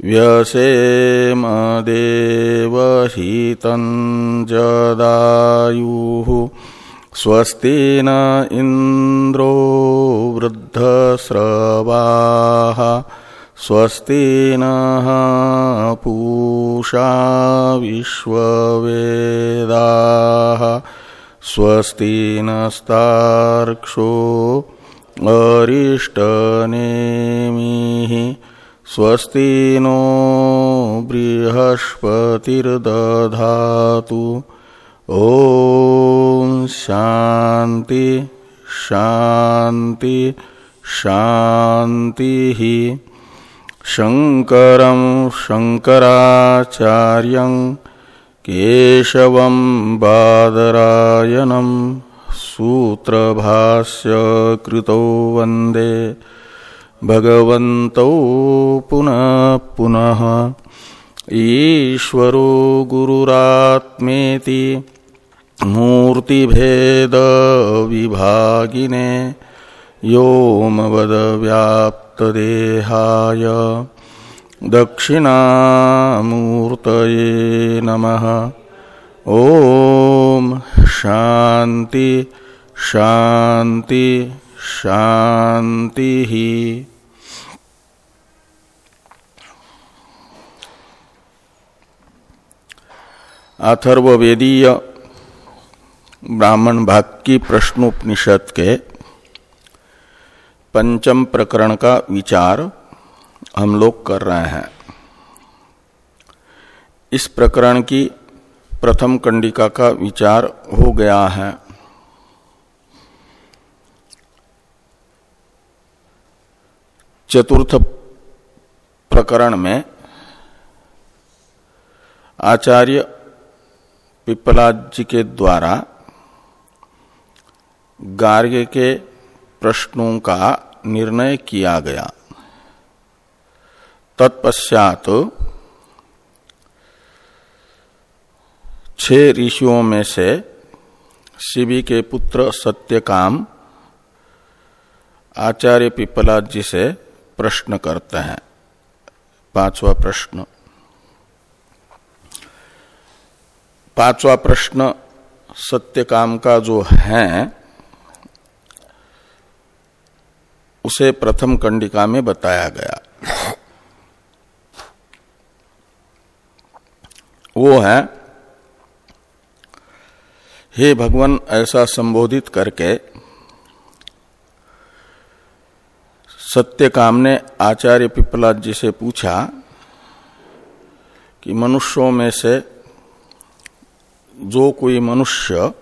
तुष्टुवागुंशस्तनूभिर्व्यसेमदेवहितं जदायुः। स्वस्ति न इंद्रो वृद्धस्रवाः। स्वस्ति न पूषा विश्ववेदाः। स्वस्ति नस्तार्क्षो अरिष्टनेमिः। स्वस्ति नो बृहस्पतिर्दधातु। ओम शांति शांति शांति ही शंकर शंकराचार्य केशव बादरायनम सूत्र भाष्य भगवन्तौ पुनः पुनः। ईश्वरो गुरुरात्मेति मूर्तिभेद विभागिने योमवद व्याप्त देहाय दक्षिणामूर्तये नमः। ओम शांति शांति शांति अथर्वेदीय ब्राह्मण भाग की प्रश्नोपनिषद के पंचम प्रकरण का विचार हम लोग कर रहे हैं। इस प्रकरण की प्रथम कंडिका का विचार हो गया है। चतुर्थ प्रकरण में आचार्य पिपलाद जी के द्वारा गार्ग्य के प्रश्नों का निर्णय किया गया। तत्पश्चात छह ऋषियों में से शिवी के पुत्र सत्यकाम आचार्य पिपलाद जी से प्रश्न करते हैं। पांचवा प्रश्न पांचवा प्रश्न, सत्य काम का जो है, उसे प्रथम कंडिका में बताया गया। वो है, हे भगवान, ऐसा संबोधित करके सत्यकाम ने आचार्य पिपलाद जी से पूछा कि मनुष्यों में से जो कोई मनुष्य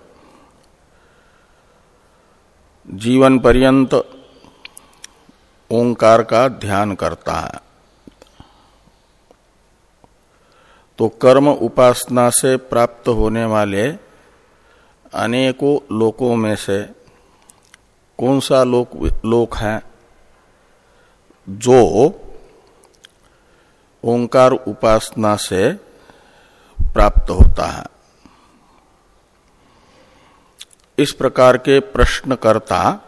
जीवन पर्यंत ओंकार का ध्यान करता है तो कर्म उपासना से प्राप्त होने वाले अनेकों लोकों में से कौन सा लोक लोक है जो ओंकार उपासना से प्राप्त होता है? इस प्रकार के प्रश्नकर्ता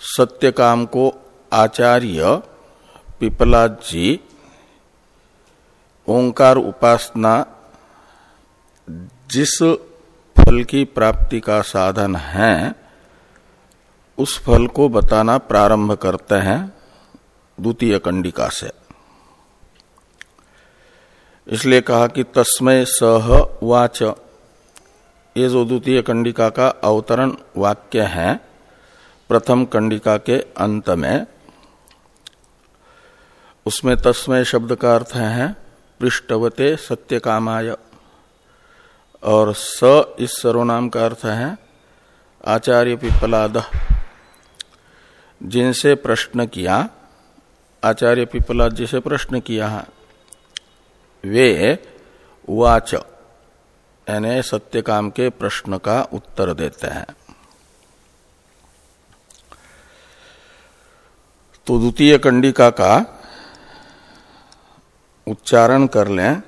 सत्यकाम को आचार्य पिपलाद जी ओंकार उपासना, जिस फल की प्राप्ति का साधन है, उस फल को बताना प्रारंभ करते हैं द्वितीय कंडिका से। इसलिए कहा कि तस्मय सह वाच। ये जो द्वितीय कंडिका का अवतरण वाक्य है, प्रथम कंडिका के अंत में, उसमें तस्मय शब्द का अर्थ है, पृष्ठवते सत्य कामाय और स इस सर्वनाम का अर्थ है, आचार्य पिपलाद। जिनसे प्रश्न किया, आचार्य पिपलाद जी से प्रश्न किया है वे वाच। यानी सत्यकाम के प्रश्न का उत्तर देते हैं। तो द्वितीय कंडिका का उच्चारण कर लें।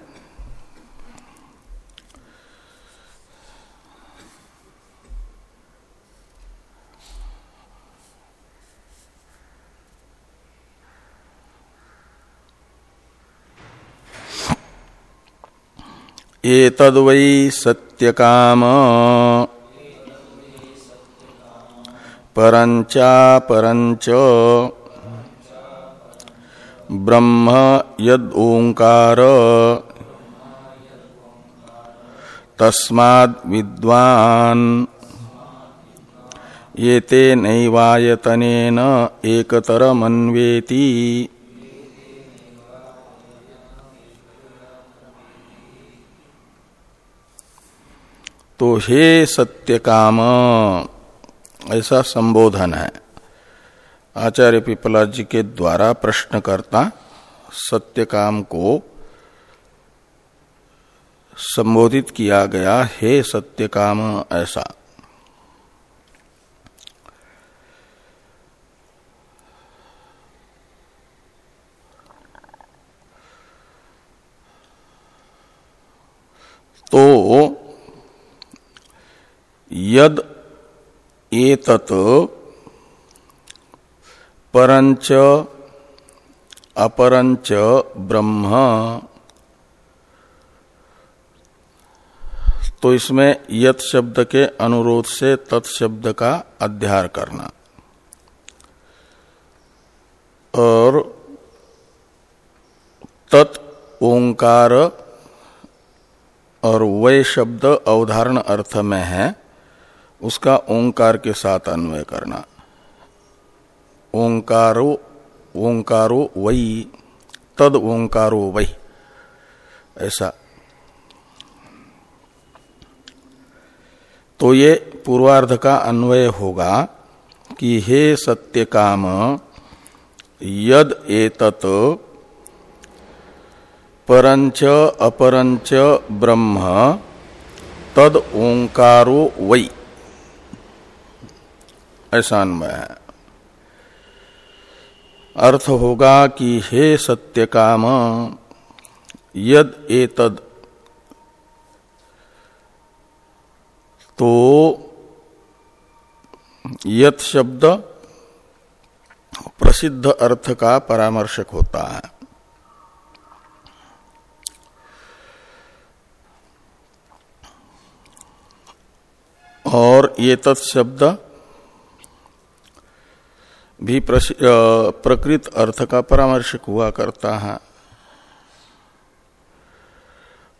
एतद्वै सत्यकाम। परंचा परंच ब्रह्म यद ओंकार तस्माद् विद्वान। ये नैवायतनेन एकतरमन्वेति। तो हे सत्य काम ऐसा संबोधन है। आचार्य पिपला जी के द्वारा प्रश्नकर्ता सत्य काम को संबोधित किया गया, हे सत्य काम ऐसा। तो यद एतत परंच अपरंच ब्रह्म। तो इसमें यत शब्द के अनुरोध से तत्शब्द का अध्यार करना। और तत् ओंकार और वह शब्द अवधारण अर्थ में है। उसका ओंकार के साथ अन्वय करना। ओंकारो ओंकारो वही, तद ओंकारो वही। ऐसा। तो ये पूर्वार्ध का अन्वय होगा कि हे सत्य काम यद एतत परंच अपरंच ब्रह्म, तद ओंकारो वै ऐसा अन्वय है। अर्थ होगा कि हे सत्य काम यद एतद तो यत शब्द प्रसिद्ध अर्थ का परामर्शक होता है। और ये तत्शब्द भी प्रकृत अर्थ का परामर्शक हुआ करता है।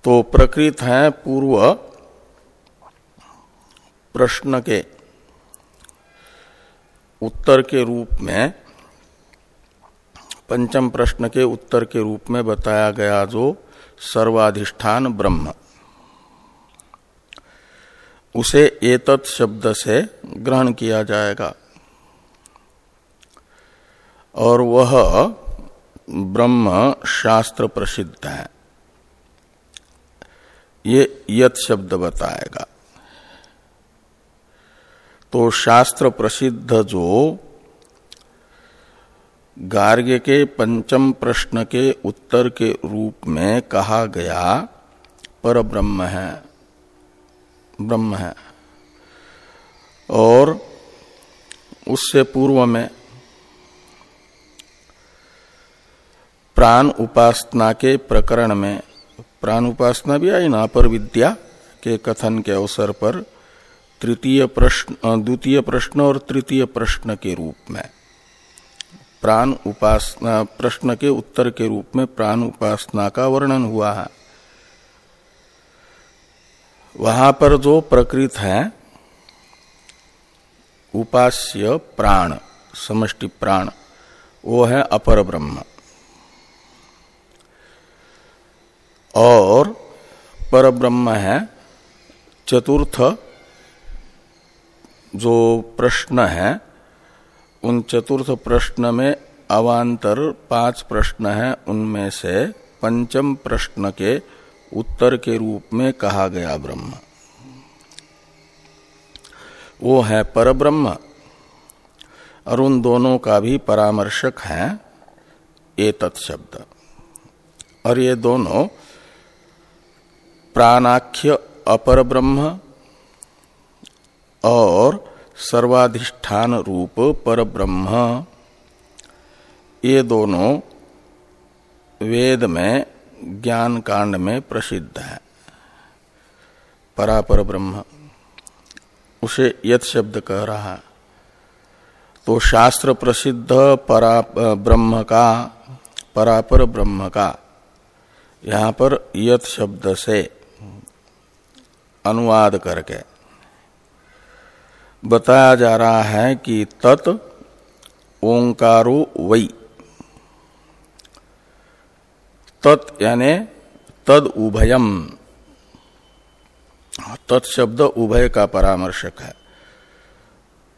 तो प्रकृत है पूर्व प्रश्न के उत्तर के रूप में, पंचम प्रश्न के उत्तर के रूप में बताया गया जो सर्वाधिष्ठान ब्रह्म। उसे एतत् शब्द से ग्रहण किया जाएगा। और वह ब्रह्म शास्त्र प्रसिद्ध है। ये यत शब्द बताएगा। तो शास्त्र प्रसिद्ध जो गार्ग्य के पंचम प्रश्न के उत्तर के रूप में कहा गया, पर ब्रह्म है। ब्रह्म है। और उससे पूर्व में प्राण उपासना के प्रकरण में, प्राण उपासना भी आई ना पर विद्या के कथन के अवसर पर, तृतीय प्रश्न द्वितीय प्रश्न और तृतीय प्रश्न के रूप में। प्राण उपासना, प्रश्न के उत्तर के रूप में प्राण उपासना का वर्णन हुआ है। वहाँ पर जो प्रकृत है, उपास्य प्राण, समष्टि प्राण, वो है अपर ब्रह्म। और पर ब्रह्म है, चतुर्थ जो प्रश्न है, उन चतुर्थ प्रश्न में अवान्तर पाँच प्रश्न हैं, उनमें से पंचम प्रश्न के उत्तर के रूप में कहा गया ब्रह्म। वो है पर ब्रह्म और उन दोनों का भी परामर्शक है, ये तत्शब्द। और ये दोनों प्राणाख्य अपर ब्रह्म और सर्वाधिष्ठान रूप पर ब्रह्म। ये दोनों वेद में, ज्ञान कांड में प्रसिद्ध है। परापर ब्रह्म। उसे यथ शब्द कह रहा है। तो शास्त्र प्रसिद्ध परा, ब्रह्म का, परापर ब्रह्म का, यहाँ पर यथ शब्द से अनुवाद करके। बताया जा रहा है कि तत् ओंकारो वई तत् यानी तद उभयम। तत्शब्द उभय का परामर्शक है।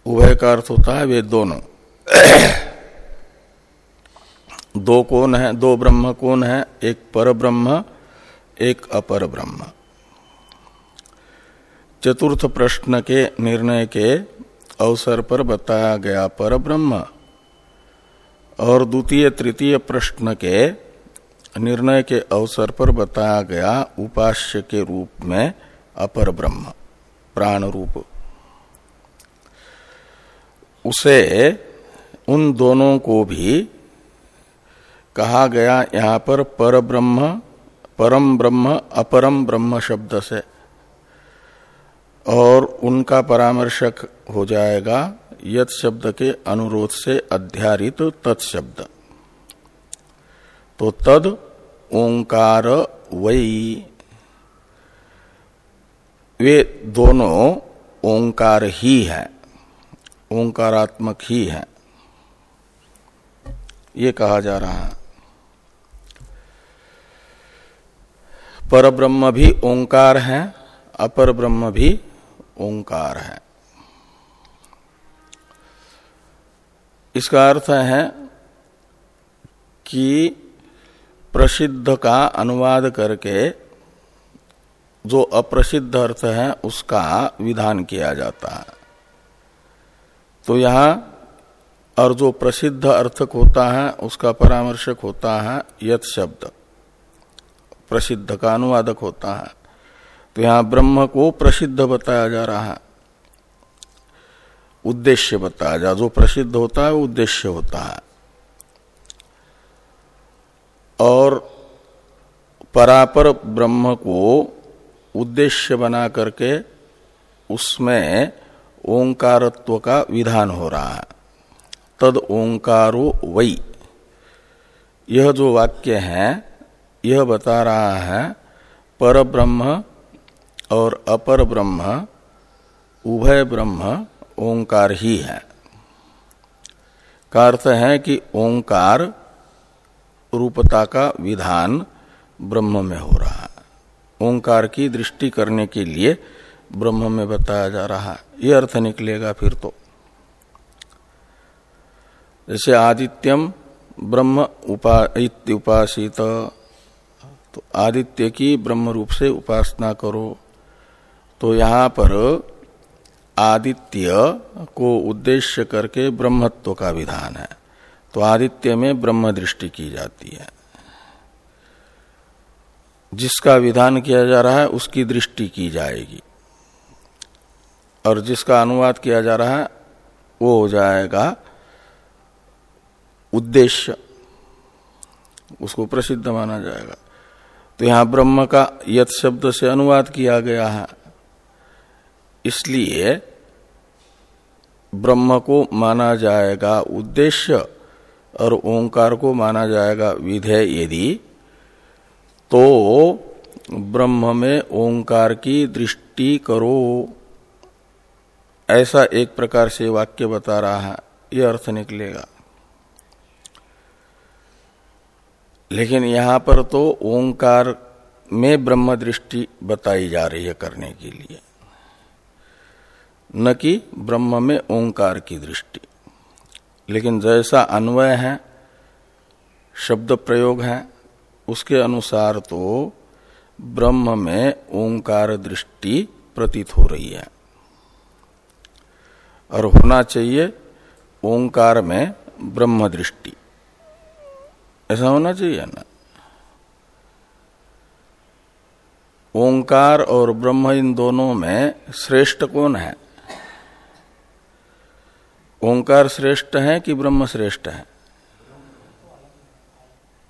उभय का अर्थ होता है वे दोनों। दो कौन है? दो ब्रह्म कौन है? एक पर ब्रह्म एक अपर ब्रह्म। चतुर्थ प्रश्न के निर्णय के अवसर पर बताया गया पर ब्रह्म और द्वितीय, तृतीय प्रश्न के निर्णय के अवसर पर बताया गया उपास्य के रूप में अपर ब्रह्म प्राण रूप उसे उन दोनों को भी कहा गया यहाँ पर पर ब्रह्म परम ब्रह्म, अपरम ब्रह्म शब्द से और उनका परामर्शक हो जाएगा यत शब्द के अनुरोध से अध्यारित तत्शब्द। तो तद ओंकार वही वे दोनों ओंकार ही है, ओंकारात्मक ही है। ये कहा जा रहा है। पर ब्रह्म भी ओंकार है, अपर ब्रह्म भी ओंकार है। इसका अर्थ है कि प्रसिद्ध का अनुवाद करके जो अप्रसिद्ध अर्थ है, उसका विधान किया जाता है। तो यहाँ और जो प्रसिद्ध अर्थक होता है, उसका परामर्शक होता है यथ शब्द। प्रसिद्ध का अनुवादक होता है। तो यहाँ ब्रह्म को प्रसिद्ध बताया जा रहा है। उद्देश्य बताया जा, जो प्रसिद्ध होता है उद्देश्य होता है। और परापर ब्रह्म को उद्देश्य बना करके उसमें ओंकारत्व का विधान हो रहा है। तद ओंकारो वही यह जो वाक्य है, यह बता रहा है, पर ब्रह्म और अपर ब्रह्म, उभय ब्रह्म, ओंकार ही है। का अर्थ है कि ओंकार रूपता का विधान ब्रह्म में हो रहा है। ओंकार की दृष्टि करने के लिए ब्रह्म में बताया जा रहा है। यह अर्थ निकलेगा फिर तो। जैसे आदित्यम ब्रह्म उपा उपासित तो आदित्य की ब्रह्म रूप से उपासना करो। तो यहाँ पर आदित्य को उद्देश्य करके ब्रह्मत्व का विधान है। तो आदित्य में ब्रह्म दृष्टि की जाती है। जिसका विधान किया जा रहा है, उसकी दृष्टि की जाएगी। और जिसका अनुवाद किया जा रहा है, वो हो जाएगा उद्देश्य। उसको प्रसिद्ध माना जाएगा। तो यहाँ ब्रह्म का यथ शब्द से अनुवाद किया गया है। इसलिए ब्रह्म को माना जाएगा उद्देश्य और ओंकार को माना जाएगा विधेय यदि तो ब्रह्म में ओंकार की दृष्टि करो। ऐसा एक प्रकार से वाक्य बता रहा है, यह अर्थ निकलेगा। लेकिन यहाँ पर तो ओंकार में ब्रह्म दृष्टि बताई जा रही है करने के लिए। न कि ब्रह्म में ओंकार की दृष्टि। लेकिन जैसा अन्वय है, शब्द प्रयोग है, उसके अनुसार तो ब्रह्म में ओंकार दृष्टि प्रतीत हो रही है। और होना चाहिए ओंकार में ब्रह्म दृष्टि। ऐसा होना चाहिए ना? ओंकार और ब्रह्म इन दोनों में श्रेष्ठ कौन है? ओंकार श्रेष्ठ है कि ब्रह्म श्रेष्ठ है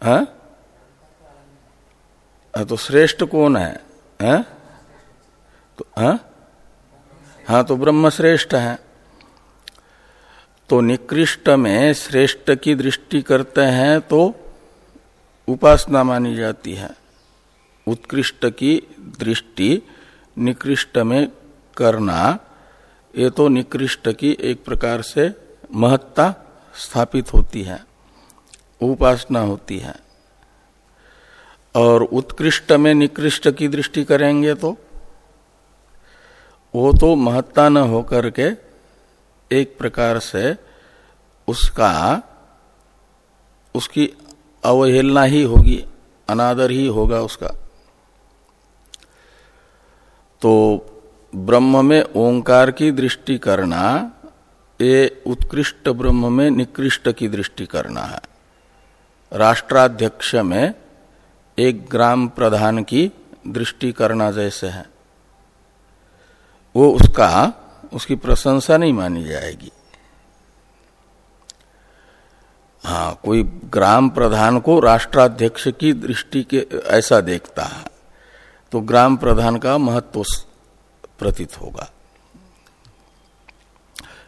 हा? तो श्रेष्ठ कौन है हा? तो हा? हाँ तो ब्रह्म श्रेष्ठ है तो निकृष्ट में श्रेष्ठ की दृष्टि करते हैं तो उपासना मानी जाती है उत्कृष्ट की दृष्टि निकृष्ट में करना ये तो निकृष्ट की एक प्रकार से महत्ता स्थापित होती है, उपासना होती है। और उत्कृष्ट में निकृष्ट की दृष्टि करेंगे तो वो तो महत्ता न होकर के एक प्रकार से उसका, उसकी अवहेलना ही होगी, अनादर ही होगा उसका। तो ब्रह्म में ओंकार की दृष्टि करना ये उत्कृष्ट ब्रह्म में निकृष्ट की दृष्टि करना है। राष्ट्राध्यक्ष में एक ग्राम प्रधान की दृष्टि करना जैसे है। वो उसका, उसकी प्रशंसा नहीं मानी जाएगी। हाँ कोई ग्राम प्रधान को राष्ट्राध्यक्ष की दृष्टि के, ऐसा देखता है। तो ग्राम प्रधान का महत्व प्रतीत होगा।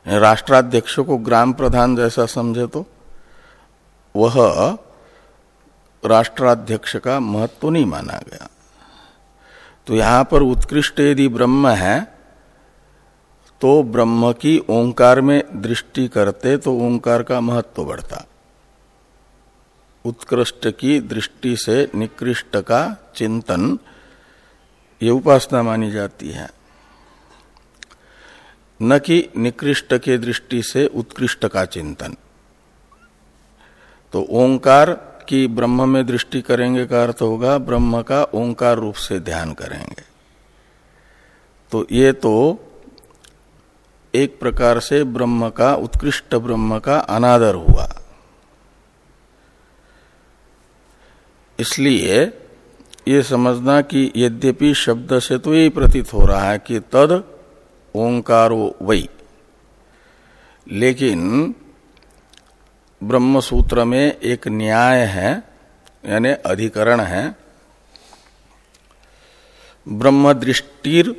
राष्ट्राध्यक्ष को ग्राम प्रधान जैसा समझे तो वह राष्ट्राध्यक्ष का महत्व नहीं माना गया। तो यहाँ पर उत्कृष्ट यदि ब्रह्म है तो ब्रह्म की ओंकार में दृष्टि करते तो ओंकार का महत्व बढ़ता। उत्कृष्ट की दृष्टि से निकृष्ट का चिंतन, ये उपासना मानी जाती है। न कि निकृष्ट के दृष्टि से उत्कृष्ट का चिंतन। तो ओंकार की ब्रह्म में दृष्टि करेंगे का अर्थ होगा, ब्रह्म का ओंकार रूप से ध्यान करेंगे। तो ये तो एक प्रकार से ब्रह्म का, उत्कृष्ट ब्रह्म का अनादर हुआ। इसलिए ये समझना कि यद्यपि शब्द से तो यही प्रतीत हो रहा है कि तद ओंकारो वही लेकिन ब्रह्म सूत्र में एक न्याय है, यानी अधिकरण है। ब्रह्म दृष्टिर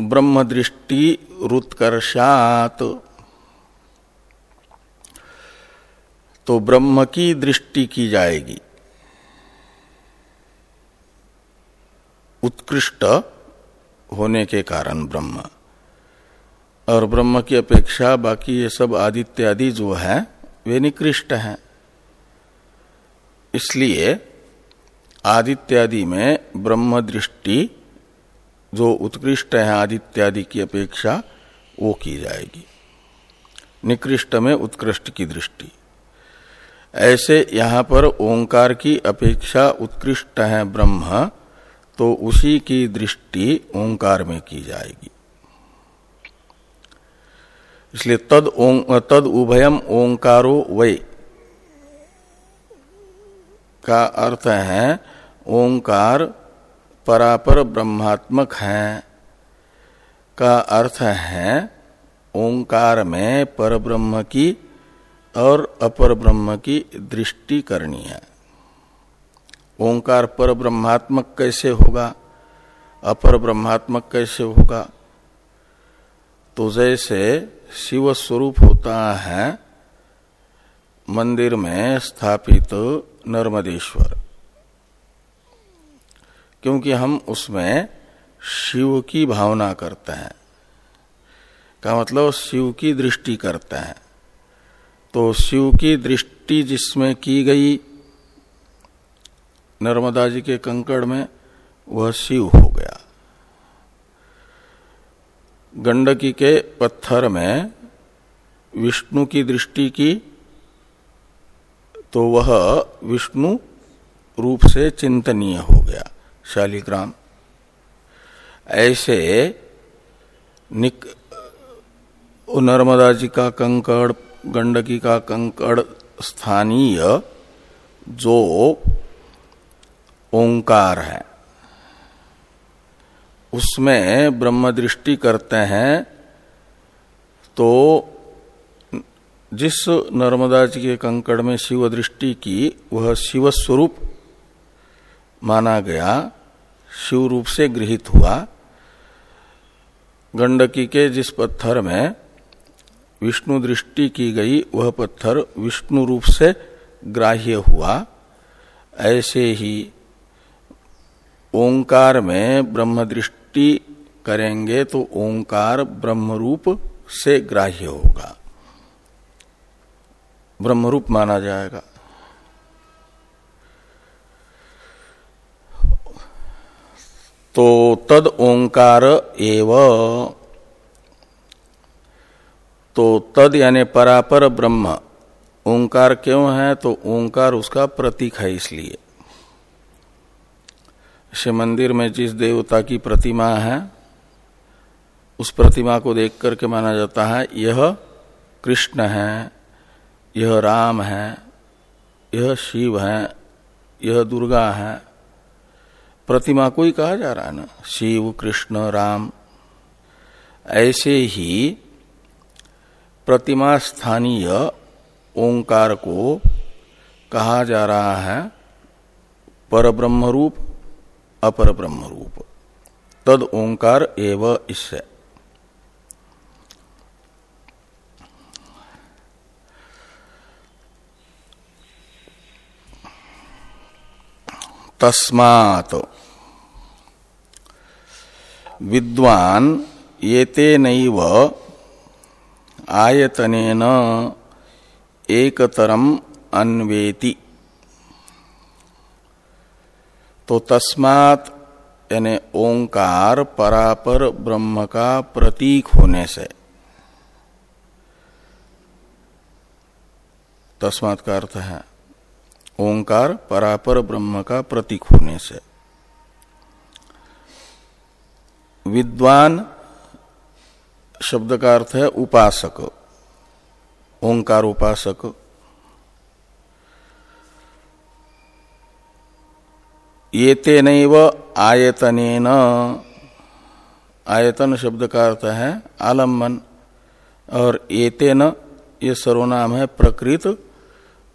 ब्रह्म दृष्टि रुत्कर्षात। तो ब्रह्म की दृष्टि की जाएगी। उत्कृष्ट होने के कारण ब्रह्म। और ब्रह्म की अपेक्षा बाकी ये सब आदित्य आदि जो है, वे निकृष्ट हैं। इसलिए आदित्यादि में ब्रह्म दृष्टि, जो उत्कृष्ट है आदित्यादि की अपेक्षा, वो की जाएगी। निकृष्ट में उत्कृष्ट की दृष्टि। ऐसे यहाँ पर ओंकार की अपेक्षा उत्कृष्ट है ब्रह्म तो उसी की दृष्टि ओंकार में की जाएगी। इसलिए तद ओं, तद उभयम ओंकारो वै का अर्थ है, ओंकार परापर ब्रह्मात्मक है। का अर्थ है, ओंकार में पर ब्रह्म की और अपर ब्रह्म की दृष्टि करनी है। ओंकार पर ब्रह्मात्मक कैसे होगा? अपर ब्रह्मात्मक कैसे होगा? तो जैसे शिव स्वरूप होता है, मंदिर में स्थापित नर्मदेश्वर। क्योंकि हम उसमें शिव की भावना करते हैं। का मतलब शिव की दृष्टि करते हैं। तो शिव की दृष्टि जिसमें की गई नर्मदा जी के कंकड़ में वह शिव हो गया। गंडकी के पत्थर में विष्णु की दृष्टि की तो वह विष्णु रूप से चिंतनीय हो गया, शालिग्राम। ऐसे निक नर्मदा जी का कंकड़, गंडकी का कंकड़ स्थानीय जो ओंकार है। उसमें ब्रह्म दृष्टि करते हैं तो जिस नर्मदा जी के कंकड़ में शिव दृष्टि की, वह शिव स्वरूप माना गया शिव रूप से गृहित हुआ। गंडकी के जिस पत्थर में विष्णु दृष्टि की गई, वह पत्थर विष्णु रूप से ग्राह्य हुआ। ऐसे ही ओंकार में ब्रह्म दृष्टि करेंगे तो ओंकार ब्रह्म रूप से ग्राह्य होगा। ब्रह्म रूप माना जाएगा। तो तद ओंकार एव। तो तद यानी परापर ब्रह्म। ओंकार क्यों है? तो ओंकार उसका प्रतीक है इसलिए। शिव मंदिर में जिस देवता की प्रतिमा है, उस प्रतिमा को देख करके माना जाता है, यह कृष्ण है, यह राम है, यह शिव है, यह दुर्गा है। प्रतिमा को ही कहा जा रहा है ना? शिव, कृष्ण, राम। ऐसे ही प्रतिमा स्थानीय ओंकार को कहा जा रहा है पर ब्रह्म रूप अपर ब्रह्म रूप। तद ओंकार एव इससे तस्मात् विद्वान येते नैव आयतनेन एकतरम अन्वेति। तो तस्मात यानी ओंकार परापर ब्रह्म का प्रतीक होने से। तस्मात का अर्थ है, ओंकार परापर ब्रह्म का प्रतीक होने से। विद्वान शब्द का अर्थ है उपासक, ओंकार उपासक। ये तेन आयतन आयतन शब्द का अर्थ है आलंबन। और एतेन, ये सर्वनाम है प्रकृत,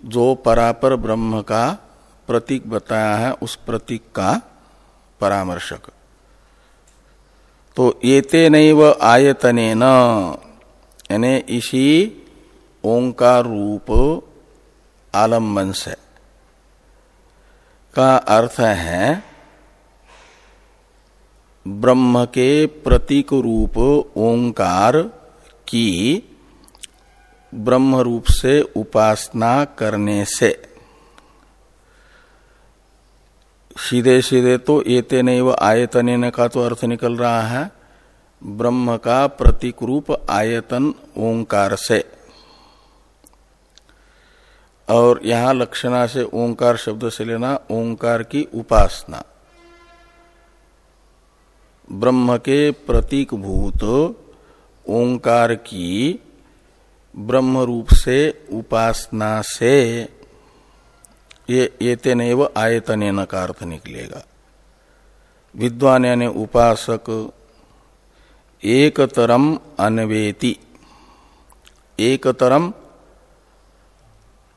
जो परापर ब्रह्म का प्रतीक बताया है, उस प्रतीक का परामर्शक। तो ये नैव आयतने यानी इसी ओंकार रूप आलंबन से। का अर्थ है, ब्रह्म के प्रतीक रूप ओंकार की ब्रह्म रूप से उपासना करने से। सीधे सीधे तो एते नहीं व आयतन का तो अर्थ निकल रहा है, ब्रह्म का प्रतीक रूप आयतन ओंकार से। और यहाँ लक्षणा से ओंकार शब्द से लेना ओंकार की उपासना। ब्रह्म के प्रतीक भूत, ओंकार की ब्रह्म रूप से उपासना से ये एतेन एव आयतन का अर्थ निकलेगा। विद्वान यानी उपासक एक तरम अन्वेति एक तरम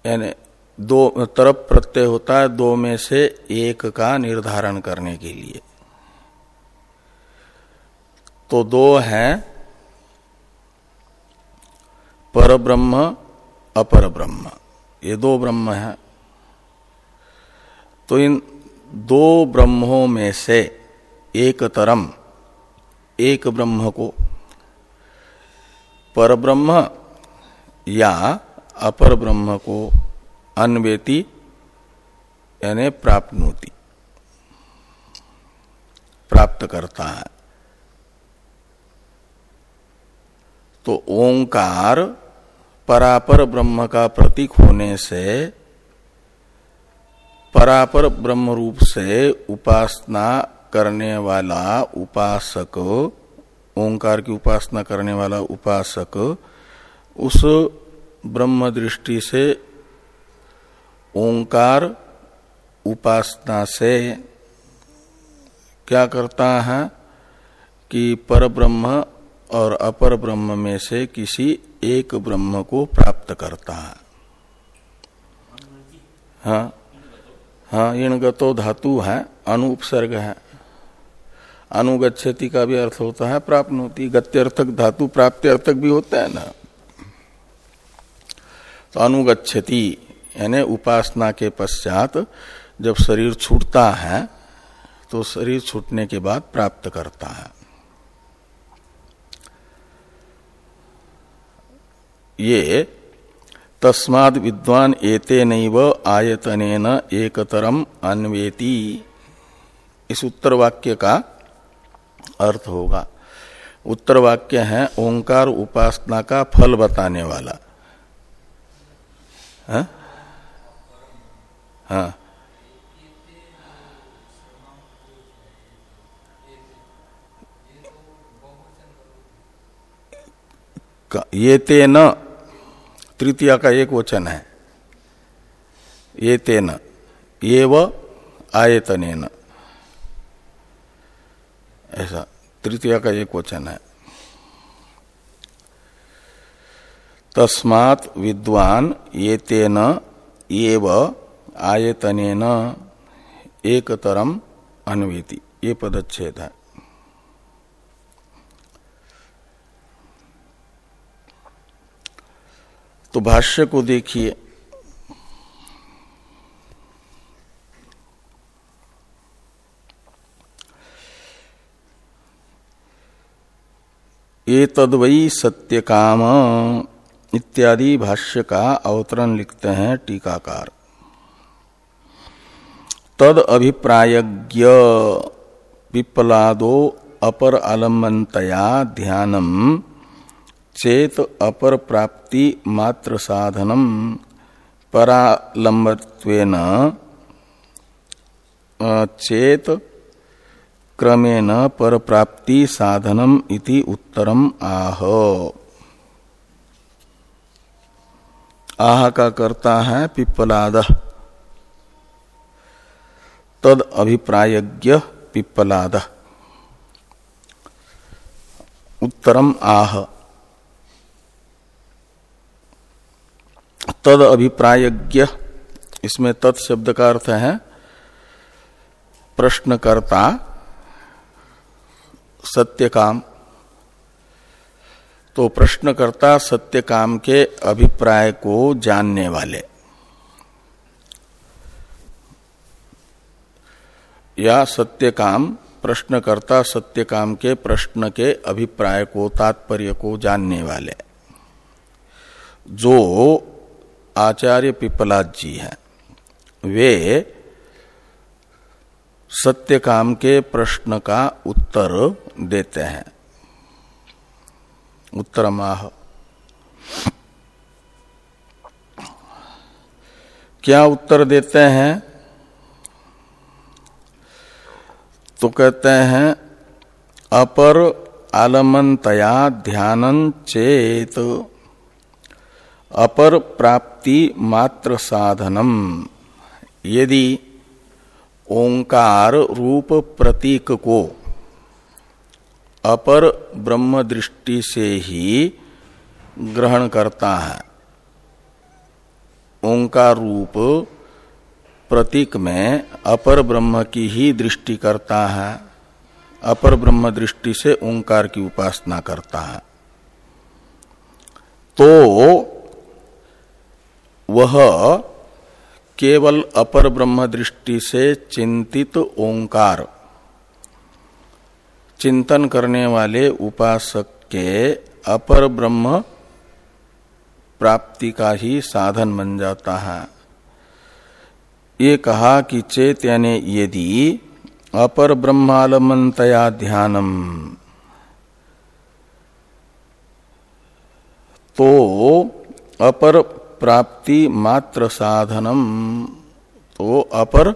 यानी दो तरफ़ प्रत्यय होता है दो में से एक का निर्धारण करने के लिए। तो दो है पर ब्रह्म अपर ब्रह्म ये दो ब्रह्म है। तो इन दो ब्रह्मों में से एक तरम, एक ब्रह्म को पर ब्रह्म या अपर ब्रह्म को अन्वेति, यानी प्राप्त प्राप्त करता है। तो ओंकार परापर ब्रह्म का प्रतीक होने से, परापर ब्रह्म रूप से उपासना करने वाला उपासक, ओंकार की उपासना करने वाला उपासक, उस ब्रह्म दृष्टि से, ओंकार उपासना से क्या करता है कि पर ब्रह्म और अपर ब्रह्म में से किसी एक ब्रह्म को प्राप्त करता है। हाँ हाँ इणगतो धातु है अनुपसर्ग है। अनुगछति का भी अर्थ होता है प्राप्त होती, गत्यर्थक धातु प्राप्ति अर्थक भी होता है ना। तो अनुगछति यानी उपासना के पश्चात जब शरीर छूटता है तो शरीर छूटने के बाद प्राप्त करता है। ये तस्माद विद्वान एते नैव आयतन एकतरम अन्वेति। इस उत्तर वाक्य का अर्थ होगा। उत्तर वाक्य है, ओंकार उपासना का फल बताने वाला। हाँ, हाँ। ये तेन तृतीया का एक वचन है। ये तेन ये व आयतन ऐसा तृतीया का एक वचन है। तस्मात् विद्वान ये तेन एव आयतन एक तरम अन्वेति। ये पदच्छेद। है तो भाष्य को देखिए। ये तदवई सत्य काम इत्यादि भाष्य का अवतरण लिखते हैं टीकाकार। तद अभिप्रायज्ञ पिपलादो अपर आलम्बनतया ध्यानम चेत अपर प्राप्ति मात्र साधनम परालंबत्वेन चेत क्रमेण पर प्राप्ति साधनम इति उत्तरम आह। आह का करता है पिप्पलाद तद अभिप्रायज्ञ पिप्पलाद उत्तरम आह। तद अभिप्रायज्ञ, इसमें तत्शब्द का अर्थ है प्रश्नकर्ता सत्य काम तो प्रश्नकर्ता सत्य काम के अभिप्राय को जानने वाले। या सत्य काम, प्रश्नकर्ता सत्य काम के प्रश्न के अभिप्राय को, तात्पर्य को जानने वाले। जो आचार्य पिपलाद जी हैं, वे सत्य काम के प्रश्न का उत्तर देते हैं। उत्तर माह क्या उत्तर देते हैं? तो कहते हैं, अपर आलमनतया ध्यान चेत। अपर प्राप्ति मात्र साधनम। यदि ओंकार रूप प्रतीक को अपर ब्रह्म दृष्टि से ही ग्रहण करता है। ओंकार रूप प्रतीक में अपर ब्रह्म की ही दृष्टि करता है, अपर ब्रह्म दृष्टि से ओंकार की उपासना करता है। तो वह केवल अपर ब्रह्म दृष्टि से चिंतित ओंकार चिंतन करने वाले उपासक के अपर ब्रह्म प्राप्ति का ही साधन बन जाता है। ये कहा कि चेत यानी यदि अपर ब्रह्मालमनतया ध्यानम तो अपर प्राप्ति मात्र साधनम तो तो अपर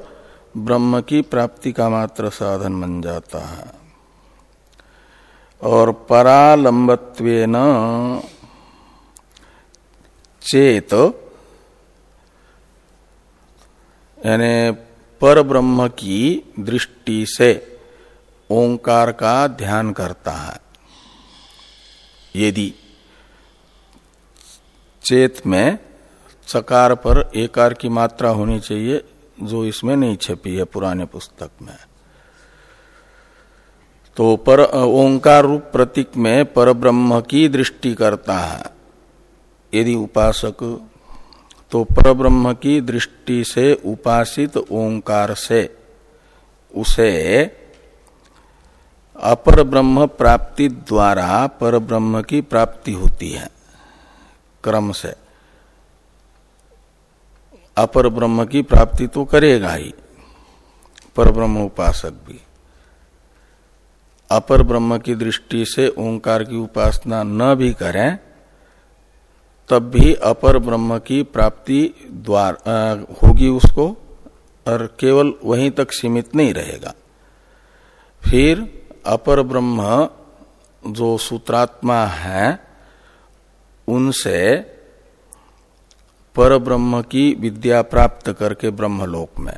ब्रह्म की प्राप्ति का मात्र साधन बन जाता है। और परालंबत्वेन चेत, यानी पर ब्रह्म की दृष्टि से ओंकार का ध्यान करता है। यदि चेत में सकार पर एकार की मात्रा होनी चाहिए, जो इसमें नहीं छपी है पुराने पुस्तक में। तो पर ओंकार रूप प्रतीक में पर ब्रह्म की दृष्टि करता है। यदि उपासक तो पर ब्रह्म की दृष्टि से उपासित ओंकार से उसे अपर ब्रह्म प्राप्ति द्वारा पर ब्रह्म की प्राप्ति होती है, क्रम से। अपर ब्रह्म की प्राप्ति तो करेगा ही पर ब्रह्म उपासक भी। अपर ब्रह्म की दृष्टि से ओंकार की उपासना न भी करें, तब भी अपर ब्रह्म की प्राप्ति द्वार होगी उसको, और केवल वहीं तक सीमित नहीं रहेगा। फिर अपर ब्रह्म जो सूत्रात्मा है, उनसे पर ब्रह्म की विद्या प्राप्त करके ब्रह्मलोक में।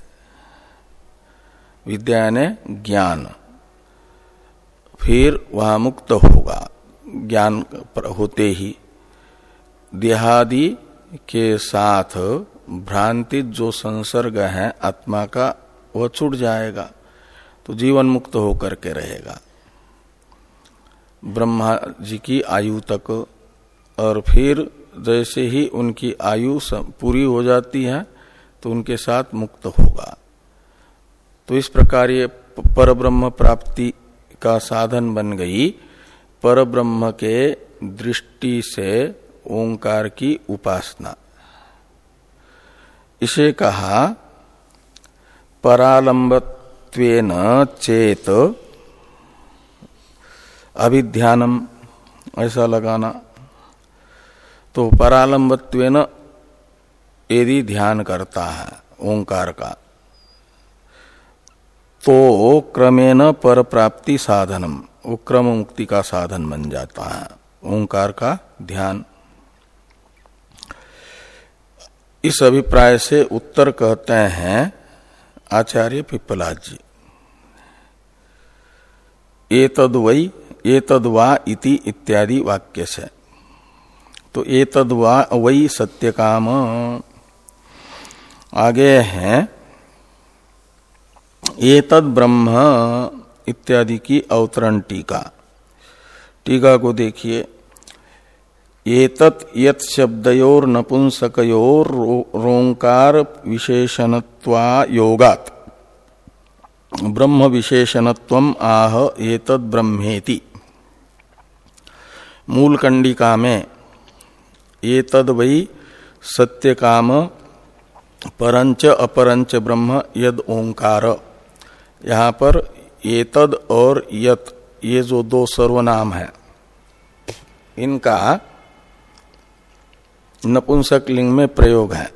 विद्या ने ज्ञान। फिर वह मुक्त होगा। ज्ञान होते ही देहादि के साथ भ्रांति जो संसर्ग है, आत्मा का, वह छूट जाएगा। तो जीवन मुक्त होकर के रहेगा। ब्रह्मा जी की आयु तक और फिर जैसे ही उनकी आयु पूरी हो जाती है तो उनके साथ मुक्त होगा। तो इस प्रकार ये पर ब्रह्म प्राप्ति का साधन बन गई पर ब्रह्म के दृष्टि से ओंकार की उपासना। इसे कहा, परालंबत्वेन चेत अभिध्यानम, ऐसा लगाना। तो परालंबत्वेन यदि ध्यान करता है, ओंकार का तो क्रमेण पर प्राप्ति साधनम वो क्रम मुक्ति का साधन बन जाता है। ओंकार का ध्यान। इस अभिप्राय से उत्तर कहते हैं आचार्य पिप्पला जी तद वही तद वा इति इत्यादि वाक्य से। तो ये तद वा वही सत्य काम आगे है ये तद ब्रह्म इत्यादि की अवतरण टीका। टीका को देखिए। एतत् यत शब्दयोर नपुंसकयोर रोंकार विशेषणत्वा योगात। ब्रह्म विशेषणत्व आह एतद ब्रह्मेति। मूल कंडिका में एतद वही सत्य काम परंच अपरंच ब्रह्म यद ओंकार यहाँ पर एतद और यत, ये जो दो सर्वनाम है, इनका नपुंसक लिंग में प्रयोग है।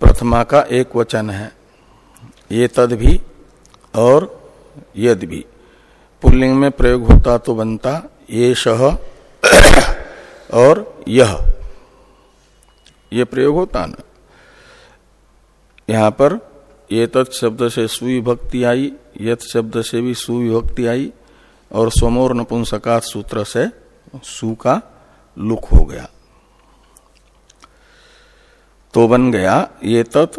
प्रथमा का एक वचन है, ये तद भी और यद भी। पुल्लिंग में प्रयोग होता तो बनता, ये शह और यह। ये प्रयोग होता ना। यहाँ पर ये तत् शब्द से सुविभक्ति आई यथ शब्द से भी सुविभक्ति आई, और सोमोर नपुंसका सूत्र से सु का लुक हो गया। तो बन गया ये तत्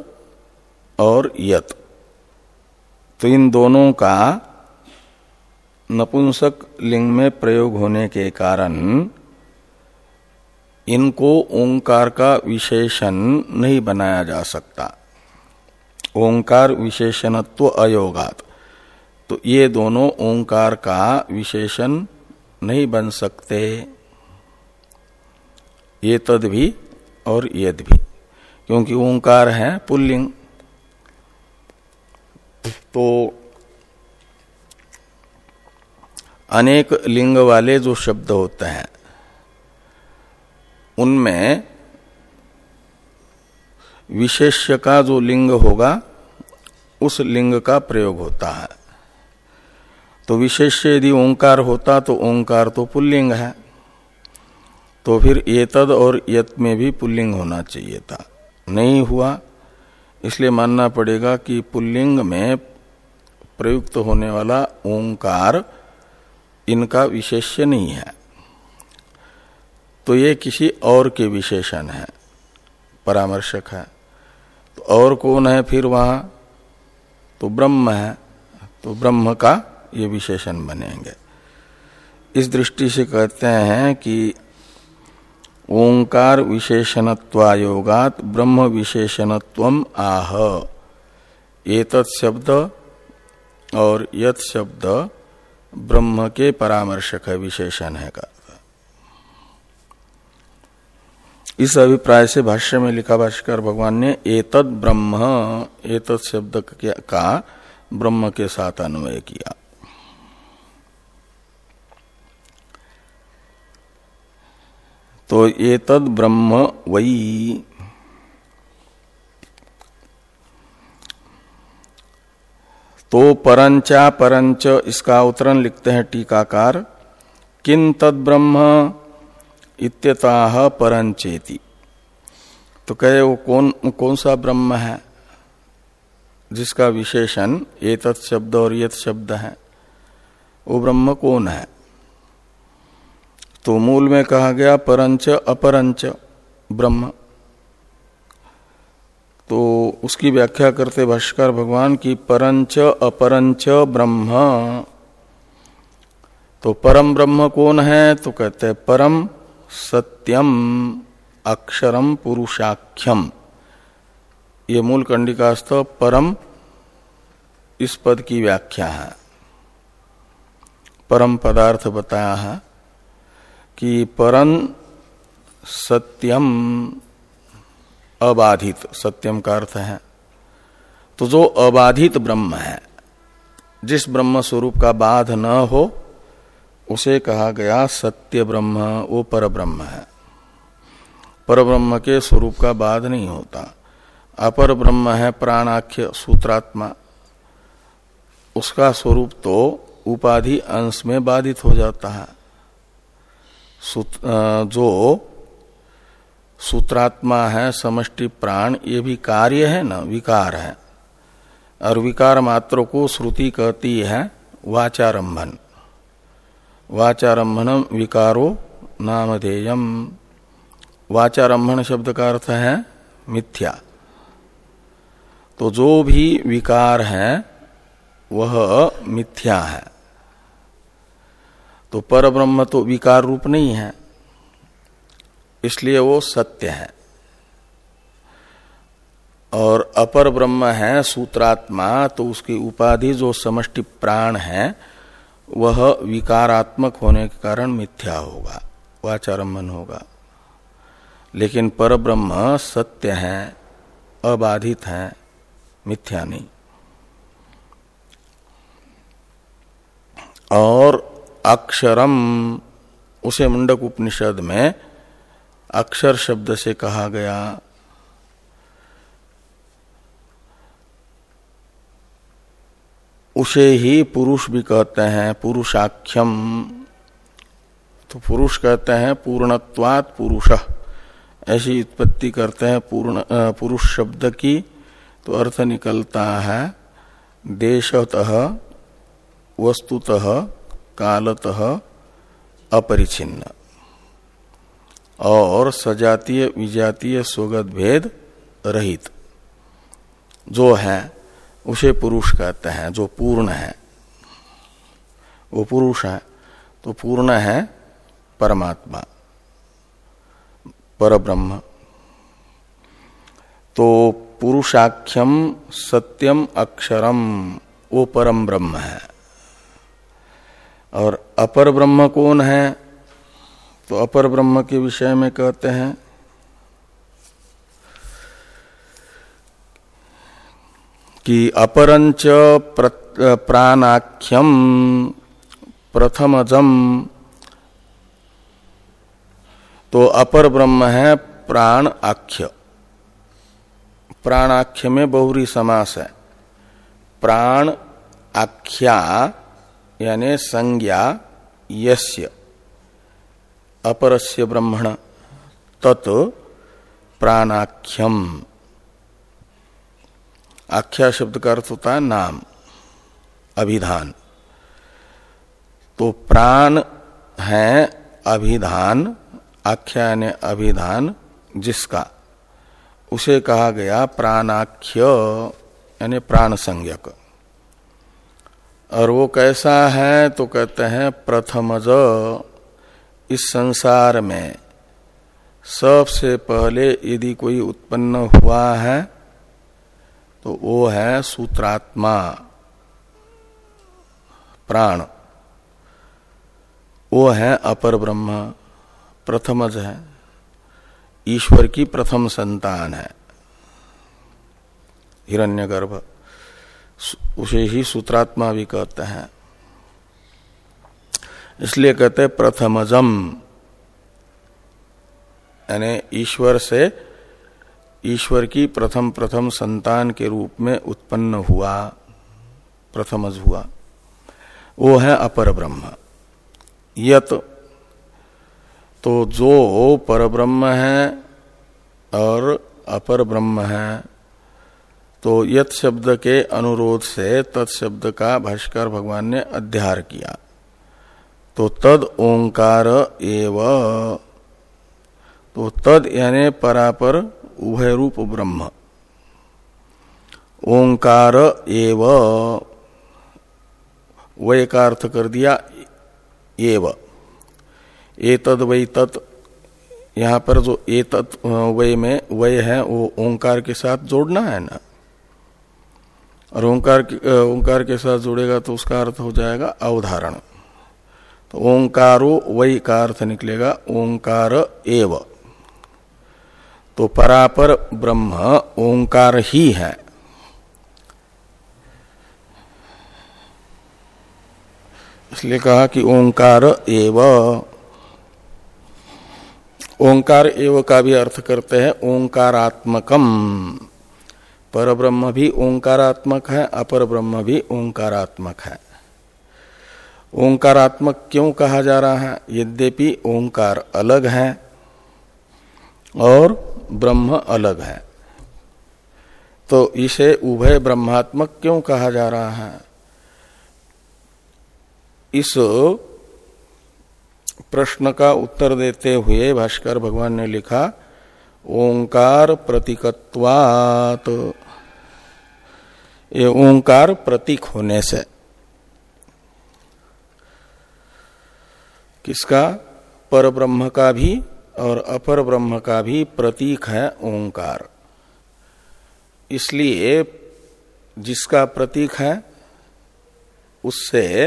और यत। तो इन दोनों का नपुंसक लिंग में प्रयोग होने के कारण इनको ओंकार का विशेषण नहीं बनाया जा सकता। ओंकार विशेषणत्व अयोगात। तो ये दोनों ओंकार का विशेषण नहीं बन सकते। ये तद भी और यद भी। क्योंकि ओंकार है पुल्लिंग। तो अनेक लिंग वाले जो शब्द होते हैं, उनमें विशेष्य का जो लिंग होगा, उस लिंग का प्रयोग होता है। तो विशेष्य यदि ओंकार होता तो ओंकार तो पुल्लिंग है। तो फिर ये तद और यत में भी पुल्लिंग होना चाहिए था। नहीं हुआ, इसलिए मानना पड़ेगा कि पुल्लिंग में प्रयुक्त होने वाला ओंकार इनका विशेष्य नहीं है। तो ये किसी और के विशेषण है, परामर्शक है। और कौन है फिर वहाँ? तो ब्रह्म है। तो ब्रह्म का ये विशेषण बनेंगे। इस दृष्टि से कहते हैं कि ओंकार विशेषणत्वायोगात ब्रह्म विशेषणत्व आह। एतत् शब्द और यत शब्द ब्रह्म के परामर्शक है, विशेषण है का। इस अभिप्राय से भाष्य में लिखा, भाष्कर भगवान ने, एतद ब्रह्म, एतद शब्द का ब्रह्म के साथ अन्वय किया। तो एतद ब्रह्म वही तो परंचा परंच इसका उत्तरण लिखते हैं टीकाकार किन तद ब्रह्म इत्यताह परंचेति तो कहे, वो कौन कौन सा ब्रह्म है? जिसका विशेषण एतत् शब्द और यत शब्द है, वो ब्रह्म कौन है? तो मूल में कहा गया परंच अपरंच ब्रह्म। तो उसकी व्याख्या करते भाष्कर भगवान की परंच अपरंच ब्रह्म। तो परम ब्रह्म कौन है? तो कहते हैं परम सत्यम अक्षरम पुरुषाख्यम। ये मूल कंडिकास्थ परम इस पद की व्याख्या है। परम पदार्थ बताया है कि परम सत्यम अबाधित, सत्यम का अर्थ है। तो जो अबाधित ब्रह्म है, जिस ब्रह्म स्वरूप का बाध न हो उसे कहा गया सत्य ब्रह्म, वो पर ब्रह्म है। पर ब्रह्म के स्वरूप का बाध नहीं होता। अपर ब्रह्म है प्राणाख्य सूत्रात्मा। उसका स्वरूप तो उपाधि अंश में बाधित हो जाता है। जो सूत्रात्मा है, समष्टि प्राण, ये भी कार्य है ना, विकार है। और विकार मात्र को श्रुति कहती है वाचारंभन। वाचारंभन विकारो नामधेयम वाचारंभन शब्द का अर्थ है मिथ्या। तो जो भी विकार है, वह मिथ्या है। तो पर ब्रह्म तो विकार रूप नहीं है, इसलिए वो सत्य है। और अपर ब्रह्म है सूत्रात्मा तो उसकी उपाधि जो समष्टि प्राण है वह विकारात्मक होने के कारण मिथ्या होगा वाचारंभन होगा। लेकिन परब्रह्म सत्य है, अबाधित है, मिथ्या नहीं। और अक्षरम, उसे मुंडक उपनिषद में अक्षर शब्द से कहा गया उसे ही पुरुष भी कहते हैं, पुरुषाख्यम। तो पुरुष कहते हैं, पूर्णत्वात पुरुष। ऐसी उत्पत्ति करते हैं, पूर्ण पुरुष शब्द की तो अर्थ निकलता है, देशतः, वस्तुतः, कालतः, अपरिचिन्न। और सजातीय, विजातीय स्वगत भेद रहित। जो है उसे पुरुष कहते हैं, जो पूर्ण है। वो पुरुष है तो पूर्ण है परमात्मा पर ब्रह्म तो पुरुषाख्यम सत्यम अक्षरम, वो परम ब्रह्म है। और अपर ब्रह्म कौन है? तो अपर ब्रह्म के विषय में कहते हैं कि अपरंच प्राणाख्यम प्रथमजम तो अपर ब्रह्म है प्राण आख्य। प्राणाख्य में बहुरी समास है। प्राण आख्या यानी संज्ञा यस्य। अपरस्य ब्रह्मण तत् प्राणाख्यम। आख्या शब्द का अर्थ होता है नाम, अभिधान। तो प्राण है अभिधान, आख्या यानी अभिधान, जिसका? उसे कहा गया प्राणाख्य, यानी प्राण संज्ञक और वो कैसा है तो कहते हैं प्रथमज, इस संसार में। सबसे पहले यदि कोई उत्पन्न हुआ है तो वो है सूत्रात्मा, प्राण। वो है अपर ब्रह्म, प्रथमज है। ईश्वर की प्रथम संतान है। हिरण्यगर्भ, उसे ही सूत्रात्मा भी कहते हैं। इसलिए कहते प्रथमजम, यानी ईश्वर से ईश्वर की प्रथम प्रथम संतान के रूप में उत्पन्न हुआ प्रथमज हुआ। वो है अपर ब्रह्म। यत तो जो पर ब्रह्म है और अपर ब्रह्म है तो यत शब्द के अनुरोध से तत् शब्द का भाष्कर भगवान ने अध्यार किया। तो तद ओंकार एव तो तद यानी परापर उभय रूप ब्रह्म। ओंकार एव। वय का अर्थ कर दिया एव। ए तद वही तत्, यहाँ पर जो ए तत् वय में वय है, वो ओंकार के साथ जोड़ना है ना? और ओंकार ओंकार के साथ जुड़ेगा तो उसका अर्थ हो जाएगा अवधारण। तो ओंकारो वही का अर्थ निकलेगा ओंकार एव। तो परापर ब्रह्म ओंकार ही है। इसलिए कहा कि ओंकार एव। ओंकार एव का भी अर्थ करते हैं ओंकारात्मकम। पर ब्रह्म भी ओंकारात्मक है अपर ब्रह्म भी ओंकारात्मक है। ओंकारात्मक क्यों कहा जा रहा है? यद्यपि ओंकार अलग है और ब्रह्म अलग है। तो इसे उभय ब्रह्मात्मक क्यों कहा जा रहा है? इस प्रश्न का उत्तर देते हुए भास्कर भगवान ने लिखा, ओंकार प्रतीकत्वात। ये ओंकार प्रतीक होने से। किसका? पर ब्रह्म का भी और अपर ब्रह्म का भी प्रतीक है ओंकार। इसलिए जिसका प्रतीक है, उससे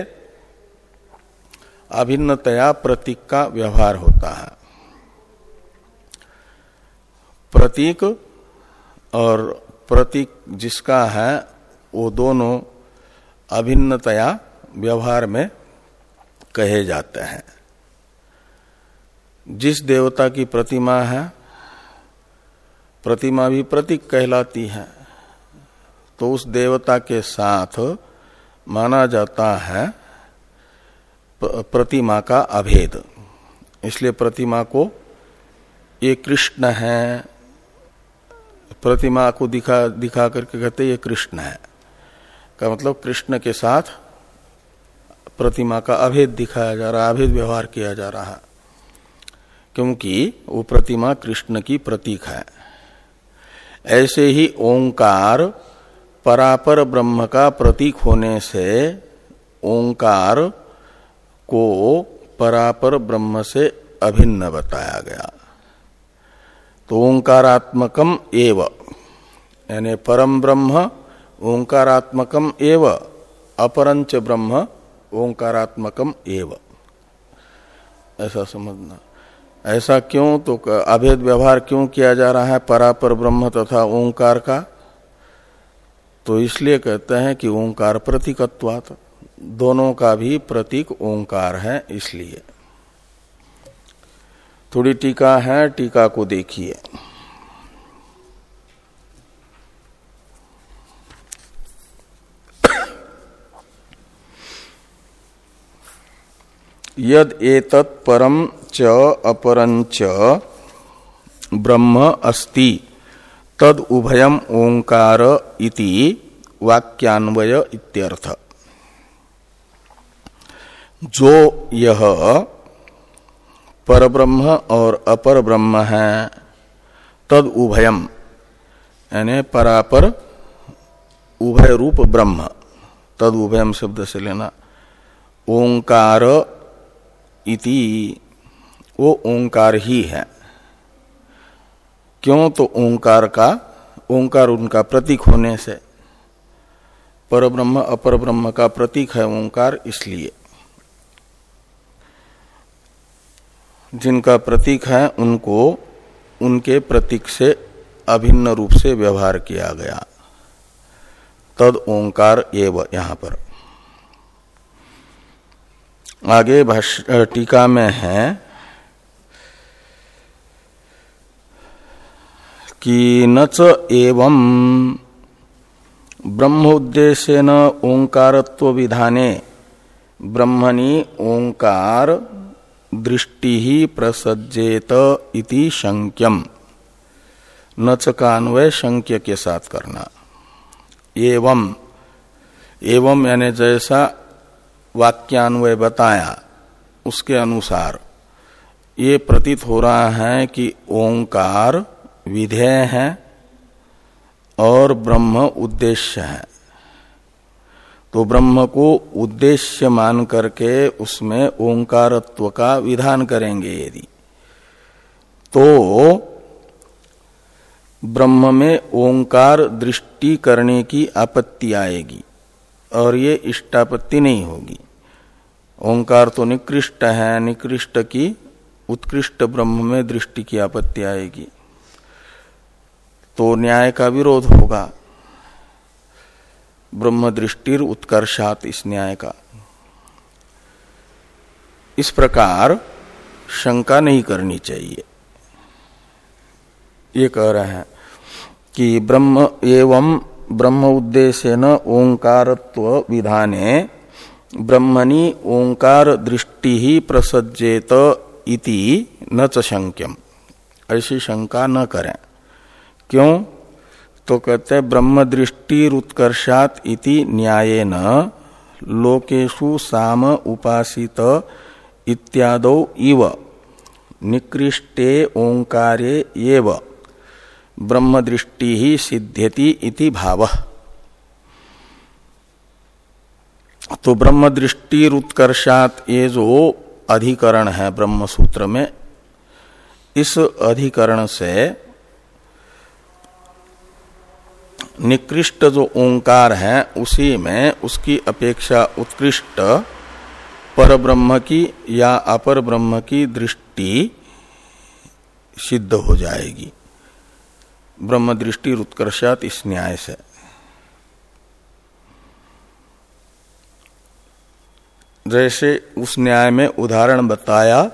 अभिन्नतया प्रतीक का व्यवहार होता है। प्रतीक और प्रतीक जिसका है, वो दोनों अभिन्नतया व्यवहार में कहे जाते हैं। जिस देवता की प्रतिमा है, प्रतिमा भी प्रतीक कहलाती है तो उस देवता के साथ माना जाता है प्रतिमा का अभेद। इसलिए प्रतिमा को ये कृष्ण है। प्रतिमा को दिखा दिखा करके कहते ये कृष्ण है। का मतलब कृष्ण के साथ प्रतिमा का अभेद दिखाया जा रहा है, अभेद व्यवहार किया जा रहा है। क्योंकि वो प्रतिमा कृष्ण की प्रतीक है। ऐसे ही ओंकार परापर ब्रह्म का प्रतीक होने से ओंकार को परापर ब्रह्म से अभिन्न बताया गया। तो ओंकारात्मकम एव, यानी परम ब्रह्म ओंकारात्मकम एव, अपरंच ब्रह्म ओंकारात्मकम एव। ऐसा समझना। ऐसा क्यों? तो अभेद व्यवहार क्यों किया जा रहा है? परापर ब्रह्म तथा ओंकार का? तो इसलिए कहते हैं कि ओंकार प्रतीकत्वात। दोनों का भी प्रतीक ओंकार है, इसलिए। थोड़ी टीका है, टीका को देखिए। यद एतत् परम च अपरंच ब्रह्म अस्ति, तद उभयम ओंकार इति वाक्यान्वय इत्यर्थ। जो यह परब्रह्म और अपर ब्रह्म है, तद उभयम यानी परापर उभय रूप ब्रह्म, तद उभयम शब्द से लेना, ओंकार इति, वो ओंकार ही है। क्यों तो ओंकार का, ओंकार उनका प्रतीक होने से। पर ब्रह्म अपर ब्रह्म का प्रतीक है ओंकार, इसलिए। जिनका प्रतीक है, उनको, उनके प्रतीक से अभिन्न रूप से व्यवहार किया गया। तद ओंकार एव यहाँ पर। आगे टीका में है कि नच एवं ब्रह्म उद्देश्य न ओंकारत्व विधाने ब्रह्मणि ओंकार दृष्टि ही प्रसज्जेत इति शंक्यम नच का अन्वय शंक्य के साथ करना। एवं एवं यानी जैसा वाक्यान्वय बताया उसके अनुसार। ये प्रतीत हो रहा है कि ओंकार विधेय है और ब्रह्म उद्देश्य है। तो ब्रह्म को उद्देश्य मान करके उसमें ओंकारत्व का विधान करेंगे यदि। तो ब्रह्म में ओंकार दृष्टि करने की आपत्ति आएगी और ये इष्टापत्ति नहीं होगी। ओंकार तो निकृष्ट है, निकृष्ट की उत्कृष्ट ब्रह्म में दृष्टि की आपत्ति आएगी। तो न्याय का विरोध होगा। ब्रह्म दृष्टि उत्कर्षात इस न्याय का। इस प्रकार शंका नहीं करनी चाहिए। ये कह रहे हैं कि ब्रह्म एवं ब्रह्म उद्देश्य न ओंकारत्व विधाने ब्रह्मणि ओंकार दृष्टि ही प्रसज्जेत इति न च शंक्यम ऐसी शंका न करें। क्यों? तो कहते ब्रह्म दृष्टि उत्कर्षात इति न्याय न लोकेशु साम उपासित इत्यादौ इव। निकृष्टे ओंकारे एव। ब्रह्म दृष्टि ही सिद्ध्यति इति भाव। तो ब्रह्म दृष्टि उत्कर्षात ये जो अधिकरण है ब्रह्म सूत्र में, इस अधिकरण से निकृष्ट जो ओंकार है, उसी में उसकी अपेक्षा उत्कृष्ट पर ब्रह्म की या अपर ब्रह्म की दृष्टि सिद्ध हो जाएगी। ब्रह्म दृष्टि उत्कर्षात इस न्याय से। जैसे उस न्याय में उदाहरण बताया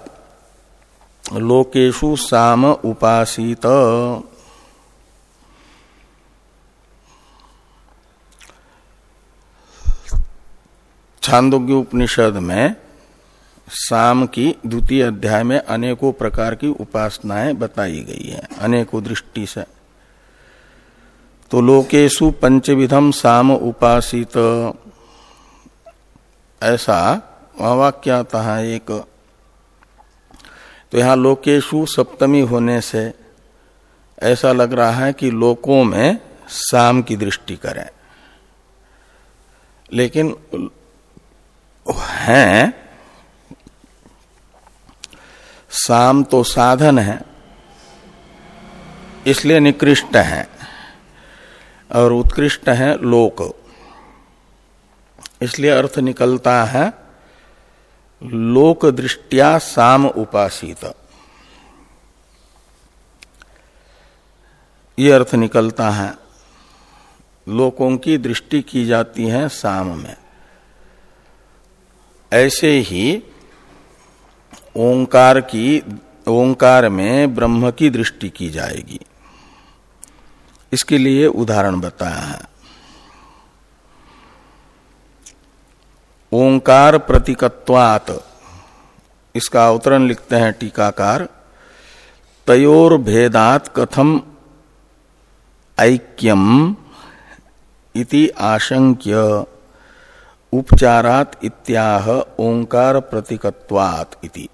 लोकेशु साम उपासित। छांदोग्य उपनिषद में साम की द्वितीय अध्याय में अनेकों प्रकार की उपासनाएँ बताई गई है, अनेकों दृष्टि से। तो लोकेशु पंचविधम साम उपासित। ऐसा वाक्य आता है एक। तो यहाँ लोकेशु सप्तमी होने से ऐसा लग रहा है कि लोकों में साम की दृष्टि करें। लेकिन हैं साम तो साधन है, इसलिए निकृष्ट है और उत्कृष्ट है लोक। इसलिए अर्थ निकलता है लोक दृष्टिया साम उपासित। ये अर्थ निकलता है, लोकों की दृष्टि की जाती है साम में। ऐसे ही ओंकार की, ओंकार में ब्रह्म की दृष्टि की जाएगी। इसके लिए उदाहरण बताया है। ओंकार प्रतीकत्वात। इसका अवतरण लिखते हैं टीकाकार। तयोर भेदात कथम ऐक्यम इति आशंक्य। उपचारात इत्याह ओंकार प्रतीकत्वात इति।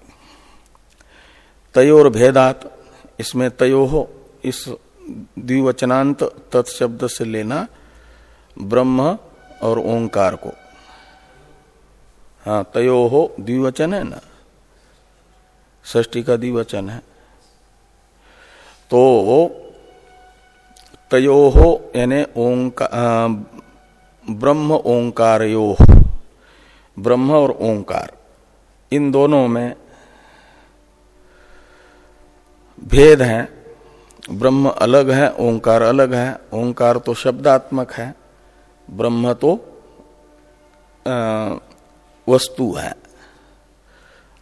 तयोर भेदात, इसमें तयो हो इस द्विवचनांत तत्शब्द से लेना ब्रह्म और ओंकार को। हाँ तयो हो द्विवचन है ना? ष्टी का द्विवचन है। तो तयो हो यानी ब्रह्म ओंकार यो ब्रह्म और ओंकार, इन दोनों में भेद है। ब्रह्म अलग है, ओंकार अलग है। ओंकार तो शब्दात्मक है, ब्रह्म तो वस्तु है,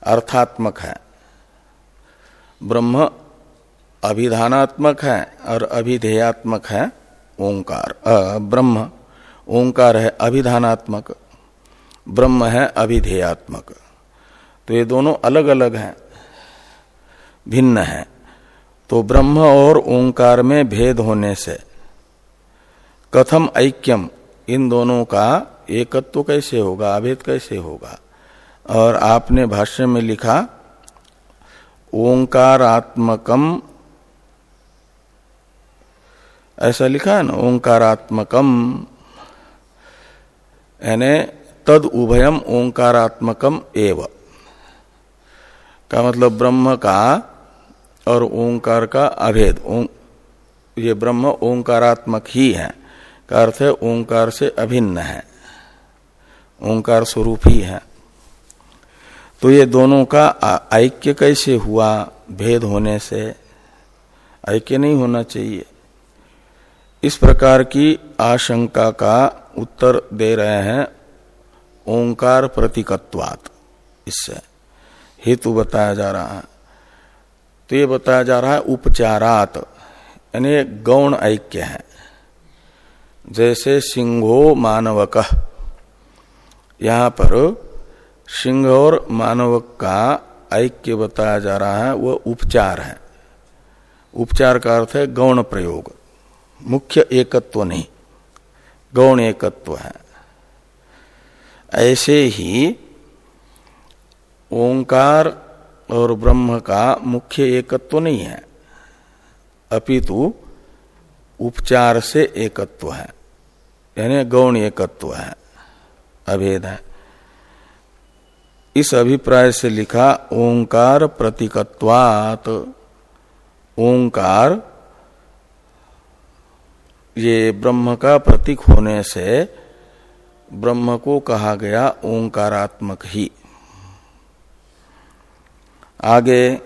अर्थात्मक है, ब्रह्म अभिधानात्मक है और अभिधेयात्मक है ओंकार। ब्रह्म, ओंकार है अभिधानात्मक, ब्रह्म है अभिधेयात्मक। तो ये दोनों अलग अलग हैं, भिन्न हैं। तो ब्रह्म और ओंकार में भेद होने से कथम ऐक्यम इन दोनों का एकत्व कैसे होगा अभेद कैसे होगा? और आपने भाष्य में लिखा, ओंकारात्मकम, ऐसा लिखा है ना, ओंकारात्मकम, यानी तद उभयम ओंकारात्मकम एव। का मतलब ब्रह्म का और ओंकार का अभेद। ये ब्रह्म ओंकारात्मक ही है। का अर्थ है ओंकार से अभिन्न है। ओंकार स्वरूप ही है। तो ये दोनों का ऐक्य कैसे हुआ, भेद होने से? ऐक्य नहीं होना चाहिए। इस प्रकार की आशंका का उत्तर दे रहे हैं ओंकार प्रतीकत्वात। इससे हेतु बताया जा रहा है। तो ये बताया जा रहा है उपचारात, यानी गौण ऐक्य है। जैसे सिंहो मानवक यहाँ पर सिंह और मानवक का ऐक्य बताया जा रहा है वह उपचार है। उपचार का अर्थ है गौण प्रयोग। मुख्य एकत्व नहीं, गौण एकत्व है। ऐसे ही ओंकार और ब्रह्म का मुख्य एकत्व नहीं है, अपितु उपचार से एकत्व है, यानी गौण एकत्व है। अभेद है। इस अभिप्राय से लिखा, ओंकार प्रतीकत्वात। ओंकार, ये ब्रह्म का प्रतीक होने से ब्रह्म को कहा गया ओंकारात्मक ही। आगे,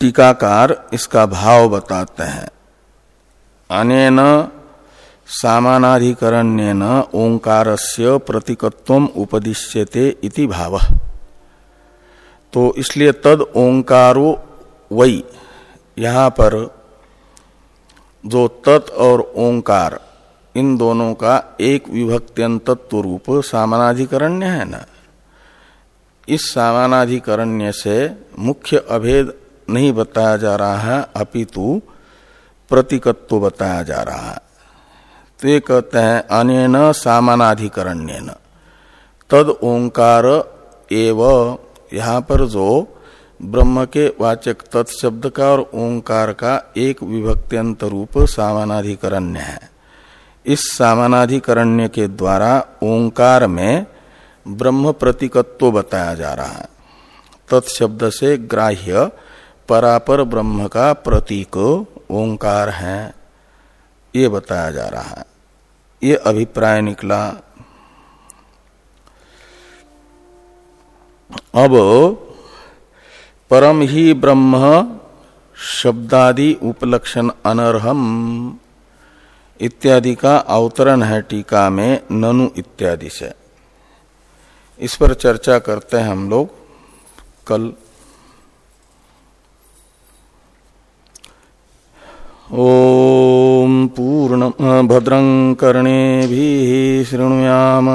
टीकाकार इसका भाव बताते हैं। अनेन सामानाधिकरण्यन से प्रतीकत्व उपदिश्यते भाव। तो इसलिए तद ओंकारो वही यहाँ पर जो तत् और ओंकार, इन दोनों का एक विभक्त्यंतत्व रूप सामानाधिकरण्य है ना? इस सामानाधिकरण्य से मुख्य अभेद नहीं बताया जा रहा है अपितु प्रतीकत्व बताया जा रहा। है तो ये कहते हैं, अनेन सामानाधिकरण्य तद ओंकार एव, यहाँ पर जो ब्रह्म के वाचक तत्शब्द का और ओंकार का एक विभक्त्यंत रूप सामानाधिकरण्य है। इस सामानाधिकरण्य के द्वारा ओंकार में ब्रह्म प्रतीकत्व बताया जा रहा है। तत्शब्द से ग्राह्य परापर ब्रह्म का प्रतीक ओंकार है, ये बताया जा रहा है। ये अभिप्राय निकला। अब परम ही ब्रह्म शब्दादि उपलक्षण अनर्हम इत्यादि का अवतरण है टीका में ननु इत्यादि से। इस पर चर्चा करते हैं हम लोग कल। ओम पूर्ण भद्रं कर्णे भी शृणुयाम